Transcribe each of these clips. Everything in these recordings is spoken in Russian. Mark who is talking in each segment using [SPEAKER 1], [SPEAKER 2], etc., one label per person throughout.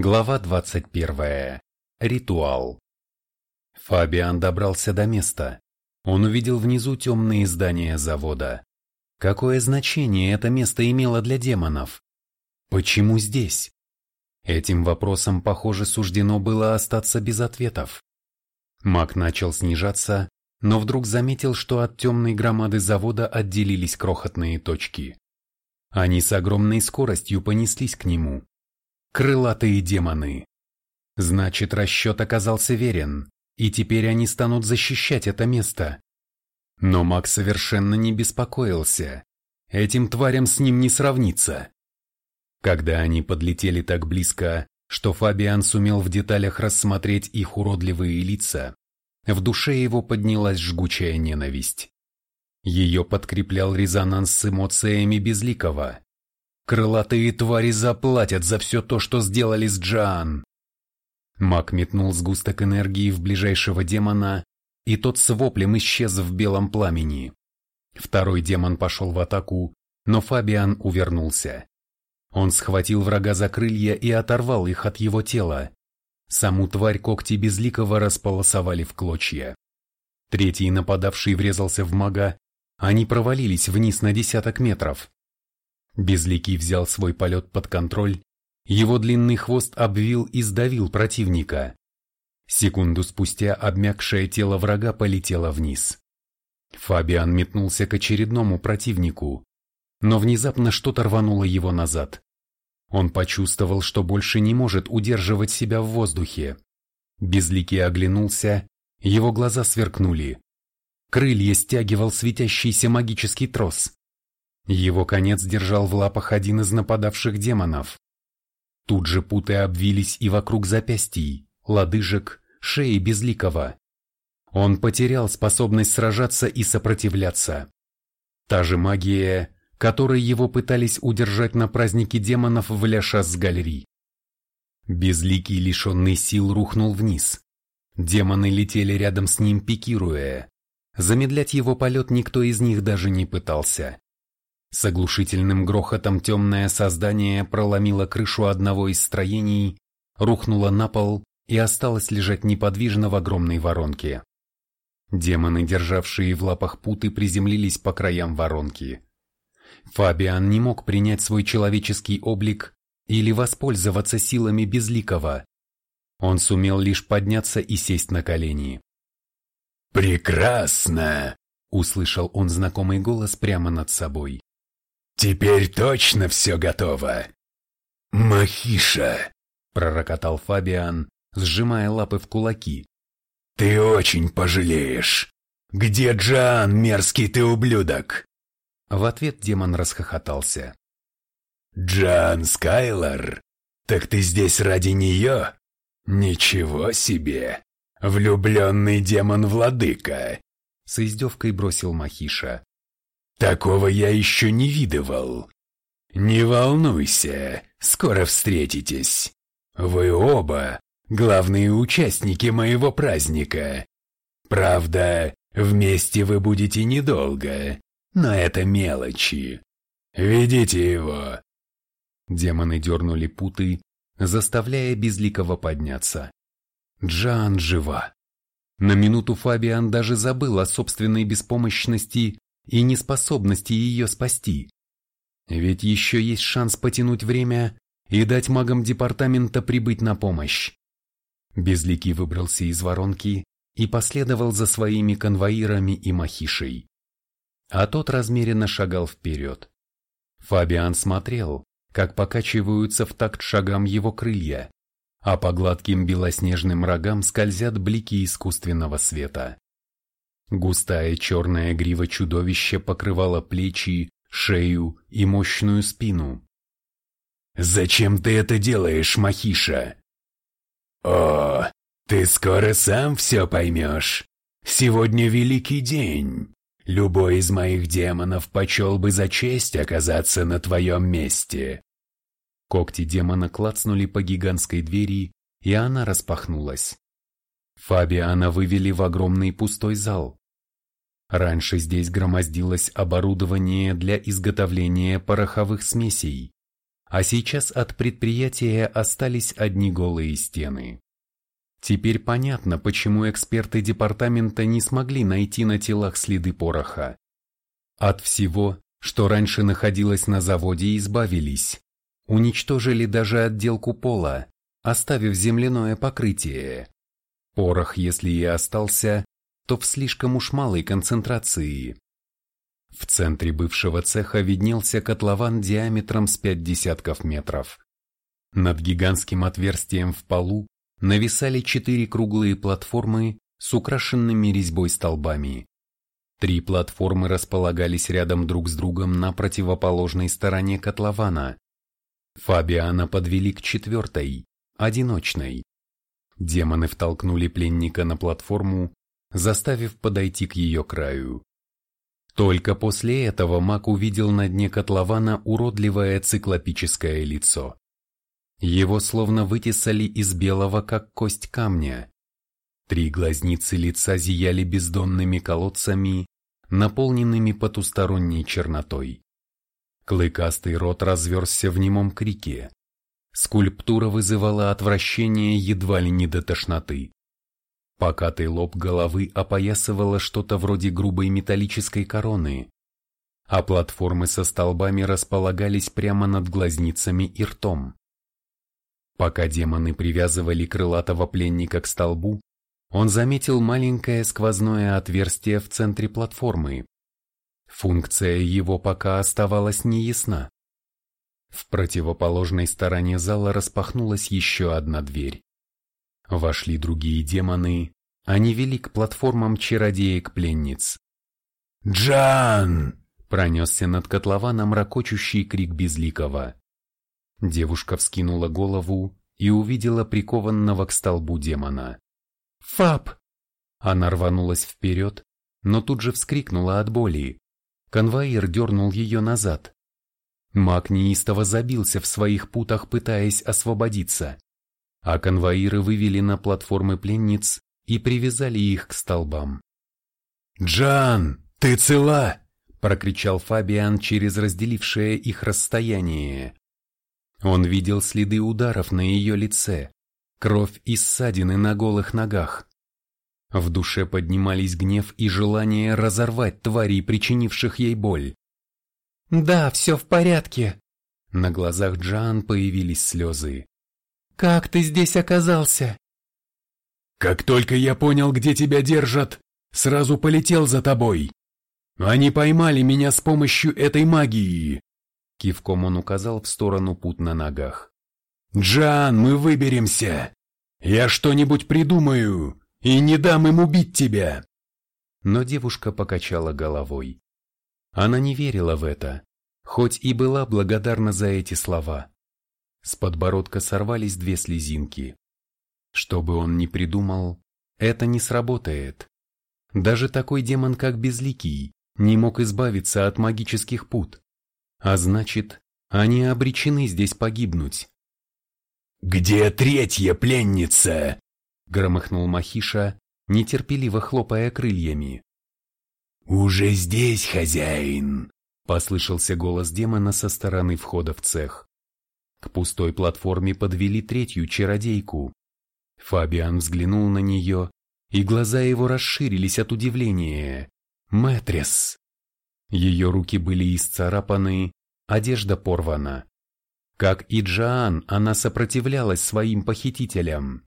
[SPEAKER 1] Глава 21. Ритуал. Фабиан добрался до места. Он увидел внизу темные здания завода. Какое значение это место имело для демонов? Почему здесь? Этим вопросом, похоже, суждено было остаться без ответов. Маг начал снижаться, но вдруг заметил, что от темной громады завода отделились крохотные точки. Они с огромной скоростью понеслись к нему. Крылатые демоны. Значит, расчет оказался верен, и теперь они станут защищать это место. Но Мак совершенно не беспокоился. Этим тварям с ним не сравнится. Когда они подлетели так близко, что Фабиан сумел в деталях рассмотреть их уродливые лица, в душе его поднялась жгучая ненависть. Ее подкреплял резонанс с эмоциями Безликого. Крылатые твари заплатят за все то, что сделали с Джоан. Маг метнул сгусток энергии в ближайшего демона, и тот с воплем исчез в белом пламени. Второй демон пошел в атаку, но Фабиан увернулся. Он схватил врага за крылья и оторвал их от его тела. Саму тварь когти безликого располосовали в клочья. Третий нападавший врезался в мага, они провалились вниз на десяток метров. Безликий взял свой полет под контроль, его длинный хвост обвил и сдавил противника. Секунду спустя обмякшее тело врага полетело вниз. Фабиан метнулся к очередному противнику, но внезапно что-то рвануло его назад. Он почувствовал, что больше не может удерживать себя в воздухе. Безликий оглянулся, его глаза сверкнули. Крылья стягивал светящийся магический трос. Его конец держал в лапах один из нападавших демонов. Тут же путы обвились и вокруг запястий, лодыжек, шеи безликого. Он потерял способность сражаться и сопротивляться. Та же магия, которой его пытались удержать на празднике демонов в Ля-Шас-Галери. Безликий, лишенный сил, рухнул вниз. Демоны летели рядом с ним, пикируя. Замедлять его полет никто из них даже не пытался. С оглушительным грохотом темное создание проломило крышу одного из строений, рухнуло на пол и осталось лежать неподвижно в огромной воронке. Демоны, державшие в лапах путы, приземлились по краям воронки. Фабиан не мог принять свой человеческий облик или воспользоваться силами безликого. Он сумел лишь подняться и сесть на колени.
[SPEAKER 2] «Прекрасно!» — услышал он знакомый голос прямо над собой. «Теперь точно все готово!» «Махиша!» — пророкотал Фабиан, сжимая лапы в кулаки. «Ты очень пожалеешь! Где Джан, мерзкий ты ублюдок?»
[SPEAKER 1] В ответ демон расхохотался.
[SPEAKER 2] «Джан Скайлор? Так ты здесь ради нее? Ничего себе! Влюбленный демон-владыка!»
[SPEAKER 1] С издевкой бросил Махиша.
[SPEAKER 2] «Такого я еще не видывал. Не волнуйся, скоро встретитесь. Вы оба главные участники моего праздника. Правда, вместе вы будете недолго, но это мелочи. Ведите его.
[SPEAKER 1] Демоны дернули путы, заставляя Безликого подняться. Джан жива. На минуту Фабиан даже забыл о собственной беспомощности и неспособности ее спасти. Ведь еще есть шанс потянуть время и дать магам департамента прибыть на помощь. Безликий выбрался из воронки и последовал за своими конвоирами и махишей. А тот размеренно шагал вперед. Фабиан смотрел, как покачиваются в такт шагам его крылья, а по гладким белоснежным рогам скользят блики искусственного света. Густая черная грива чудовища покрывала плечи, шею и мощную спину.
[SPEAKER 2] «Зачем ты это делаешь, Махиша?» «О, ты скоро сам все поймешь. Сегодня великий день. Любой из моих демонов почел бы за честь оказаться на твоем месте.
[SPEAKER 1] Когти демона клацнули по гигантской двери, и она распахнулась. Фабиана вывели в огромный пустой зал. Раньше здесь громоздилось оборудование для изготовления пороховых смесей. а сейчас от предприятия остались одни голые стены. Теперь понятно, почему эксперты департамента не смогли найти на телах следы пороха. От всего, что раньше находилось на заводе, избавились. Уничтожили даже отделку пола, оставив земляное покрытие. Порох, если и остался, то в слишком уж малой концентрации. В центре бывшего цеха виднелся котлован диаметром с пять десятков метров. Над гигантским отверстием в полу нависали четыре круглые платформы с украшенными резьбой столбами. Три платформы располагались рядом друг с другом на противоположной стороне котлована. Фабиана подвели к четвертой, одиночной. Демоны втолкнули пленника на платформу, заставив подойти к ее краю. Только после этого маг увидел на дне котлована уродливое циклопическое лицо. Его словно вытесали из белого, как кость камня. Три глазницы лица зияли бездонными колодцами, наполненными потусторонней чернотой. Клыкастый рот разверзся в немом крике. Скульптура вызывала отвращение едва ли не до тошноты. Покатый лоб головы опоясывало что-то вроде грубой металлической короны, а платформы со столбами располагались прямо над глазницами и ртом. Пока демоны привязывали крылатого пленника к столбу, он заметил маленькое сквозное отверстие в центре платформы. Функция его пока оставалась неясна. В противоположной стороне зала распахнулась еще одна дверь. Вошли другие демоны, они вели к платформам чародеек-пленниц.
[SPEAKER 2] «Джан!»
[SPEAKER 1] — пронесся над котлованом ракочущий крик Безликого. Девушка вскинула голову и увидела прикованного к столбу демона. «Фаб!» Она рванулась вперед, но тут же вскрикнула от боли. Конвоир дернул ее назад. Маг неистово забился в своих путах, пытаясь освободиться. А конвоиры вывели на платформы пленниц и привязали их к столбам.
[SPEAKER 2] «Джан, ты цела?»
[SPEAKER 1] – прокричал Фабиан через разделившее их расстояние. Он видел следы ударов на ее лице, кровь и ссадины на голых ногах. В душе поднимались гнев и желание разорвать тварей, причинивших ей боль. «Да, все в порядке!» На глазах Джан появились слезы. «Как ты здесь оказался?»
[SPEAKER 2] «Как только я понял, где тебя держат, сразу полетел за тобой. Они поймали меня с помощью этой магии.
[SPEAKER 1] Кивком он указал в сторону пут на ногах.
[SPEAKER 2] «Джан, мы выберемся! Я что-нибудь придумаю и не дам им убить тебя!»
[SPEAKER 1] Но девушка покачала головой. Она не верила в это, хоть и была благодарна за эти слова. С подбородка сорвались две слезинки. Что бы он ни придумал, это не сработает. Даже такой демон, как Безликий, не мог избавиться от магических пут. А значит, они обречены здесь погибнуть.
[SPEAKER 2] «Где третья пленница?» — громыхнул
[SPEAKER 1] Махиша, нетерпеливо хлопая крыльями.
[SPEAKER 2] «Уже здесь, хозяин!»
[SPEAKER 1] — послышался голос демона со стороны входа в цех. К пустой платформе подвели третью чародейку. Фабиан взглянул на нее, и глаза его расширились от удивления. Мэтрес! Ее руки были исцарапаны, одежда порвана. Как и Джоан, она сопротивлялась своим похитителям.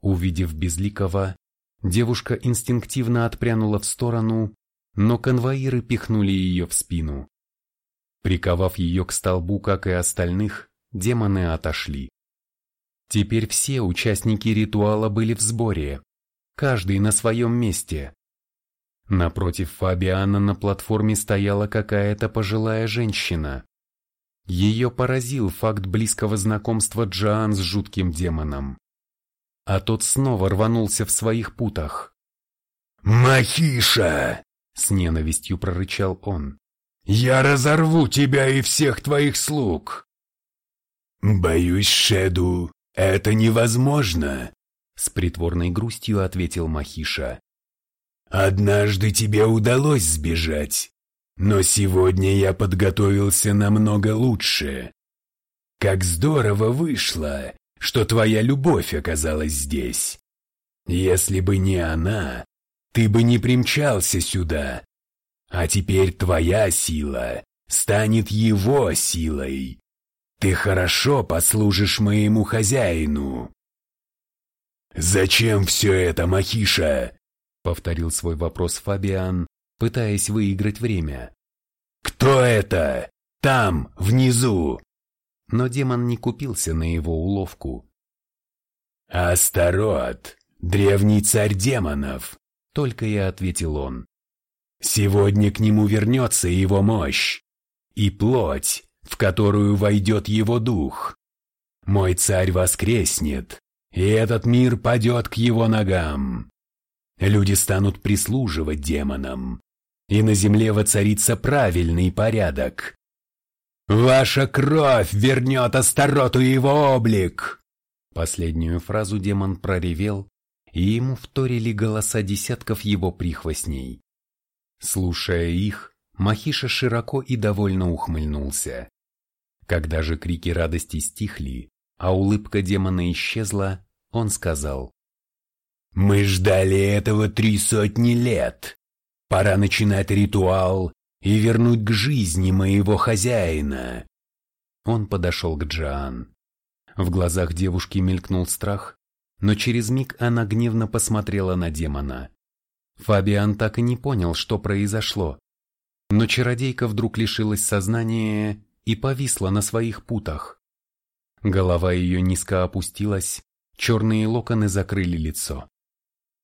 [SPEAKER 1] Увидев Безликого, девушка инстинктивно отпрянула в сторону, но конвоиры пихнули ее в спину. Приковав ее к столбу, как и остальных, демоны отошли. Теперь все участники ритуала были в сборе, каждый на своем месте. Напротив Фабиана на платформе стояла какая-то пожилая женщина. Ее поразил факт близкого знакомства Джоан с жутким демоном. А тот снова рванулся в своих путах.
[SPEAKER 2] «Махиша!»
[SPEAKER 1] — с ненавистью прорычал он.
[SPEAKER 2] «Я разорву тебя и всех твоих слуг!» «Боюсь, Шеду, это невозможно!» С притворной грустью ответил Махиша. Однажды тебе удалось сбежать, но сегодня я подготовился намного лучше. как здорово вышло, что твоя любовь оказалась здесь. Если бы не она, ты бы не примчался сюда. А теперь твоя сила станет его силой. Ты хорошо послужишь моему хозяину. «Зачем все это, Махиша?» — повторил свой вопрос Фабиан, пытаясь выиграть время. «Кто это? Там, внизу!»
[SPEAKER 1] Но демон не купился на его уловку.
[SPEAKER 2] «Астарот, древний царь демонов!» — только и ответил он. «Сегодня к нему вернется его мощь и плоть, в которую войдет его дух. Мой царь воскреснет, и этот мир падет к его ногам. Люди станут прислуживать демонам, и на земле воцарится правильный порядок. «Ваша кровь вернет Астароту его облик!»
[SPEAKER 1] Последнюю фразу демон проревел, и ему вторили голоса десятков его прихвостней. Слушая их, Махиша широко и довольно ухмыльнулся. Когда же крики радости стихли, а улыбка демона исчезла, он сказал.
[SPEAKER 2] «Мы ждали этого три сотни лет. Пора начинать ритуал и вернуть к жизни моего хозяина».
[SPEAKER 1] Он подошел к Джоан. В глазах девушки мелькнул страх, но через миг она гневно посмотрела на демона. Фабиан так и не понял, что произошло. Но чародейка вдруг лишилась сознания и повисла на своих путах. Голова ее низко опустилась, черные локоны закрыли лицо.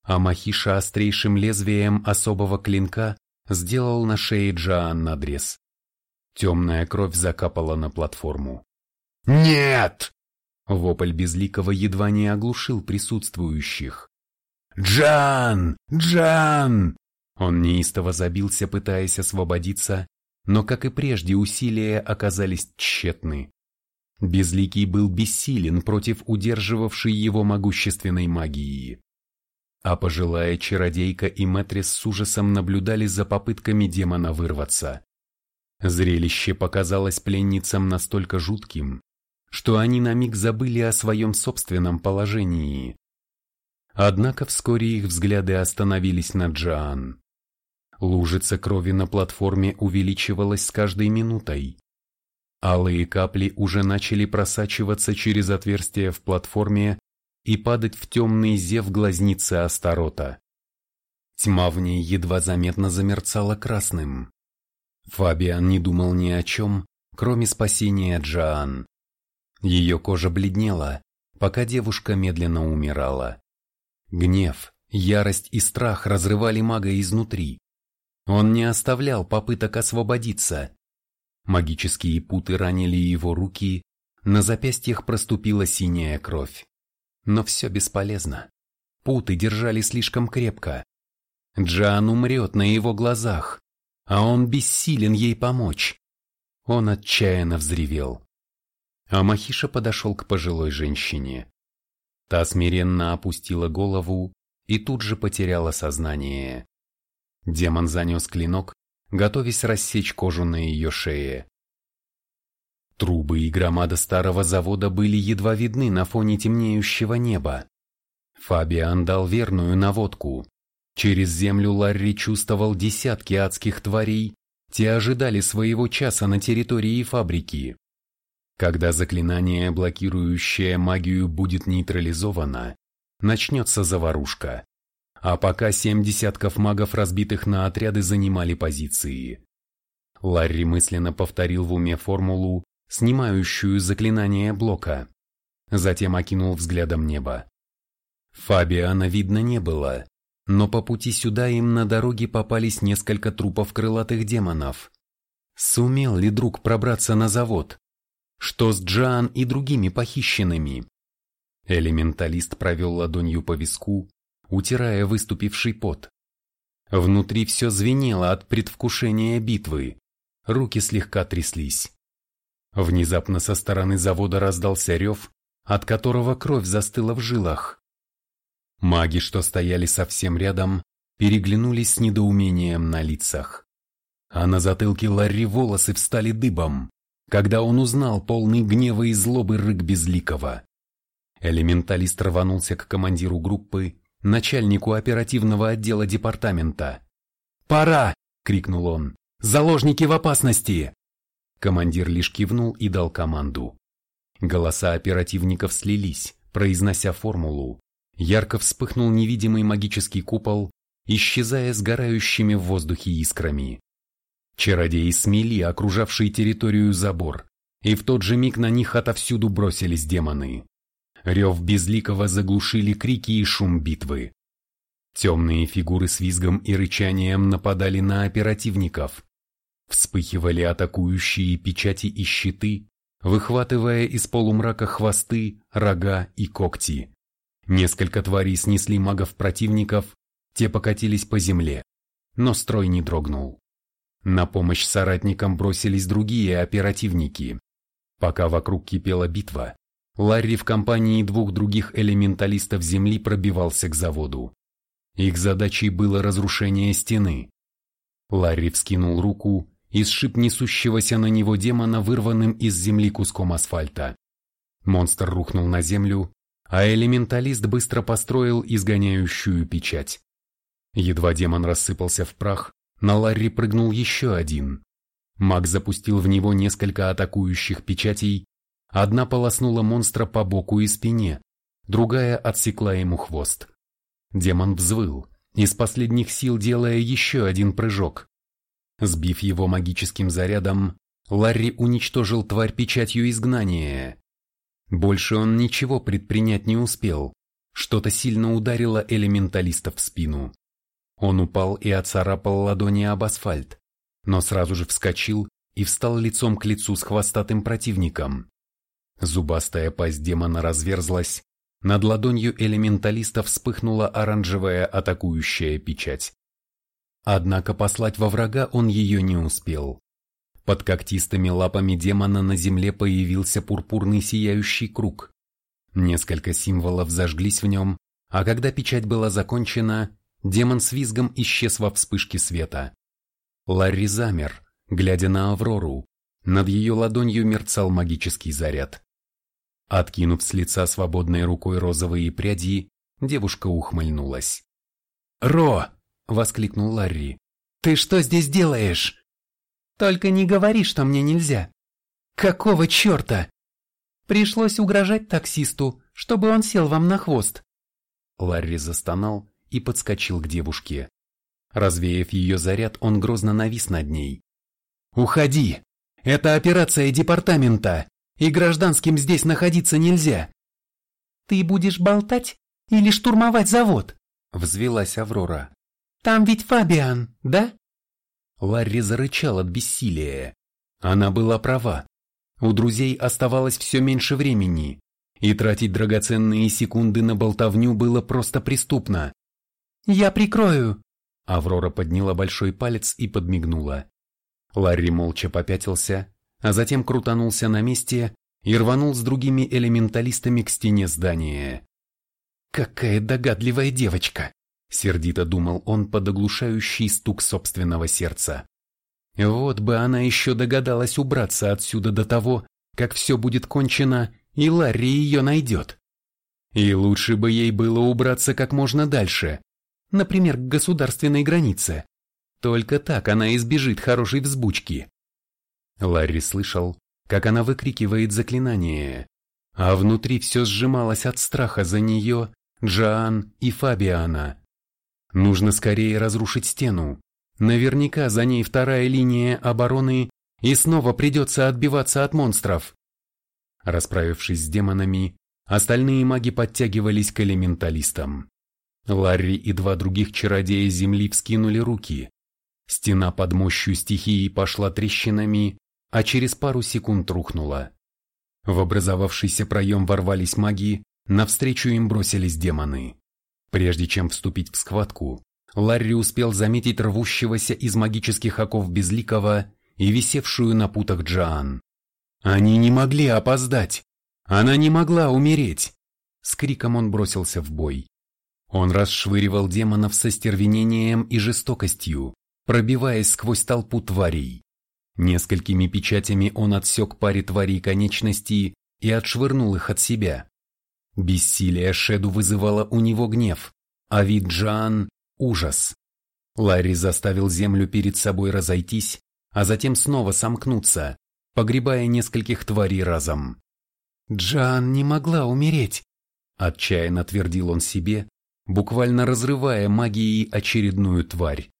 [SPEAKER 1] А Махиша острейшим лезвием особого клинка сделал на шее Джоан надрез. Темная кровь закапала на платформу.
[SPEAKER 2] «Нет!»
[SPEAKER 1] Вопль Безликого едва не оглушил присутствующих.
[SPEAKER 2] «Джан! Джан!»
[SPEAKER 1] Он неистово забился, пытаясь освободиться, но, как и прежде, усилия оказались тщетны. Безликий был бессилен против удерживавшей его могущественной магии. А пожилая чародейка и Мэтрис с ужасом наблюдали за попытками демона вырваться. Зрелище показалось пленницам настолько жутким, что они на миг забыли о своем собственном положении. Однако вскоре их взгляды остановились на Джоан. Лужица крови на платформе увеличивалась с каждой минутой. Алые капли уже начали просачиваться через отверстие в платформе и падать в темный зев глазницы Астарота. Тьма в ней едва заметно замерцала красным. Фабиан не думал ни о чем, кроме спасения Джоан. Ее кожа бледнела, пока девушка медленно умирала. Гнев, ярость и страх разрывали мага изнутри. Он не оставлял попыток освободиться. Магические путы ранили его руки, на запястьях проступила синяя кровь. Но все бесполезно. Путы держали слишком крепко. Джан умрет на его глазах, а он бессилен ей помочь. Он отчаянно взревел. А Махиша подошел к пожилой женщине. Та смиренно опустила голову и тут же потеряла сознание. Демон занес клинок, готовясь рассечь кожу на ее шее. Трубы и громада старого завода были едва видны на фоне темнеющего неба. Фабиан дал верную наводку. Через землю Ларри чувствовал десятки адских тварей, те ожидали своего часа на территории фабрики. Когда заклинание, блокирующее магию, будет нейтрализовано, начнется заварушка. А пока семь десятков магов, разбитых на отряды, занимали позиции. Ларри мысленно повторил в уме формулу, снимающую заклинание блока. Затем окинул взглядом небо. Фабиана видно не было, но по пути сюда им на дороге попались несколько трупов крылатых демонов. Сумел ли друг пробраться на завод? Что с Джан и другими похищенными? Элементалист провел ладонью по виску, утирая выступивший пот. Внутри все звенело от предвкушения битвы, руки слегка тряслись. Внезапно со стороны завода раздался рев, от которого кровь застыла в жилах. Маги, что стояли совсем рядом, переглянулись с недоумением на лицах. А на затылке Ларри волосы встали дыбом. когда он узнал полный гнева и злобы рык Безликого. Элементалист рванулся к командиру группы, начальнику оперативного отдела департамента. «Пора!» — крикнул он. «Заложники в опасности!» Командир лишь кивнул и дал команду. Голоса оперативников слились, произнося формулу. Ярко вспыхнул невидимый магический купол, исчезая сгорающими в воздухе искрами. Чародеи смели окружавший территорию забор, и в тот же миг на них отовсюду бросились демоны. Рев безликого заглушили крики и шум битвы. Темные фигуры с визгом и рычанием нападали на оперативников. Вспыхивали атакующие печати и щиты, выхватывая из полумрака хвосты, рога и когти. Несколько тварей снесли магов противников, те покатились по земле, но строй не дрогнул. На помощь соратникам бросились другие оперативники. Пока вокруг кипела битва, Ларри в компании двух других элементалистов Земли пробивался к заводу. Их задачей было разрушение стены. Ларри вскинул руку и сшиб несущегося на него демона вырванным из земли куском асфальта. Монстр рухнул на землю, а элементалист быстро построил изгоняющую печать. Едва демон рассыпался в прах, на Ларри прыгнул еще один. Маг запустил в него несколько атакующих печатей, одна полоснула монстра по боку и спине, другая отсекла ему хвост. Демон взвыл, из последних сил делая еще один прыжок. Сбив его магическим зарядом, Ларри уничтожил тварь печатью изгнания. Больше он ничего предпринять не успел. Что-то сильно ударило элементалиста в спину. Он упал и оцарапал ладони об асфальт, но сразу же вскочил и встал лицом к лицу с хвостатым противником. Зубастая пасть демона разверзлась, над ладонью элементалиста вспыхнула оранжевая атакующая печать. Однако послать во врага он ее не успел. Под когтистыми лапами демона на земле появился пурпурный сияющий круг. Несколько символов зажглись в нем, а когда печать была закончена, демон с визгом исчез во вспышке света. Ларри замер, глядя на Аврору. Над ее ладонью мерцал магический заряд. Откинув с лица свободной рукой розовые пряди, девушка ухмыльнулась. «Ро!» — воскликнул Ларри. «Ты что здесь делаешь?» «Только не говори, что мне нельзя». «Какого черта?» «Пришлось угрожать таксисту, чтобы он сел вам на хвост». Ларри застонал и подскочил к девушке. Развеяв ее заряд, он грозно навис над ней. «Уходи! Это операция департамента, и гражданским здесь находиться нельзя!» «Ты будешь болтать или штурмовать завод?» — взвелась Аврора. «Там ведь Фабиан, да?» Ларри зарычал от бессилия. Она была права. У друзей оставалось все меньше времени, и тратить драгоценные секунды на болтовню было просто преступно. «Я прикрою!» Аврора подняла большой палец и подмигнула. Ларри молча попятился, а затем крутанулся на месте и рванул с другими элементалистами к стене здания. «Какая догадливая девочка!» — сердито думал он под оглушающий стук собственного сердца. Вот бы она еще догадалась убраться отсюда до того, как все будет кончено, и Ларри ее найдет. И лучше бы ей было убраться как можно дальше, например, к государственной границе. Только так она избежит хорошей взбучки. Ларри слышал, как она выкрикивает заклинание, а внутри все сжималось от страха за нее, Джоан и Фабиана. Нужно скорее разрушить стену. Наверняка за ней вторая линия обороны и снова придется отбиваться от монстров. Расправившись с демонами, остальные маги подтягивались к элементалистам. Ларри и два других чародея земли вскинули руки. Стена под мощью стихии пошла трещинами, а через пару секунд рухнула. В образовавшийся проем ворвались маги, навстречу им бросились демоны. Прежде чем вступить в схватку, Ларри успел заметить рвущегося из магических оков Безликого и висевшую на путах Джоан. Они не могли опоздать! Она не могла умереть! С криком он бросился в бой. Он расшвыривал демонов со стервенением и жестокостью, пробиваясь сквозь толпу тварей. Несколькими печатями он отсек паре тварей конечности и отшвырнул их от себя. Бессилие Шеду вызывало у него гнев, а вид Джан – ужас. Ларри заставил землю перед собой разойтись, а затем снова сомкнуться, погребая нескольких тварей разом. «Джан не могла умереть», – отчаянно твердил он себе, буквально разрывая магией очередную тварь.